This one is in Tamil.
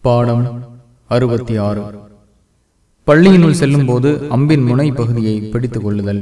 பாடம் அறுபத்தி ஆறு. பள்ளியினுள் செல்லும் போது அம்பின் முனை பகுதியை பிடித்துக் கொள்ளுதல்.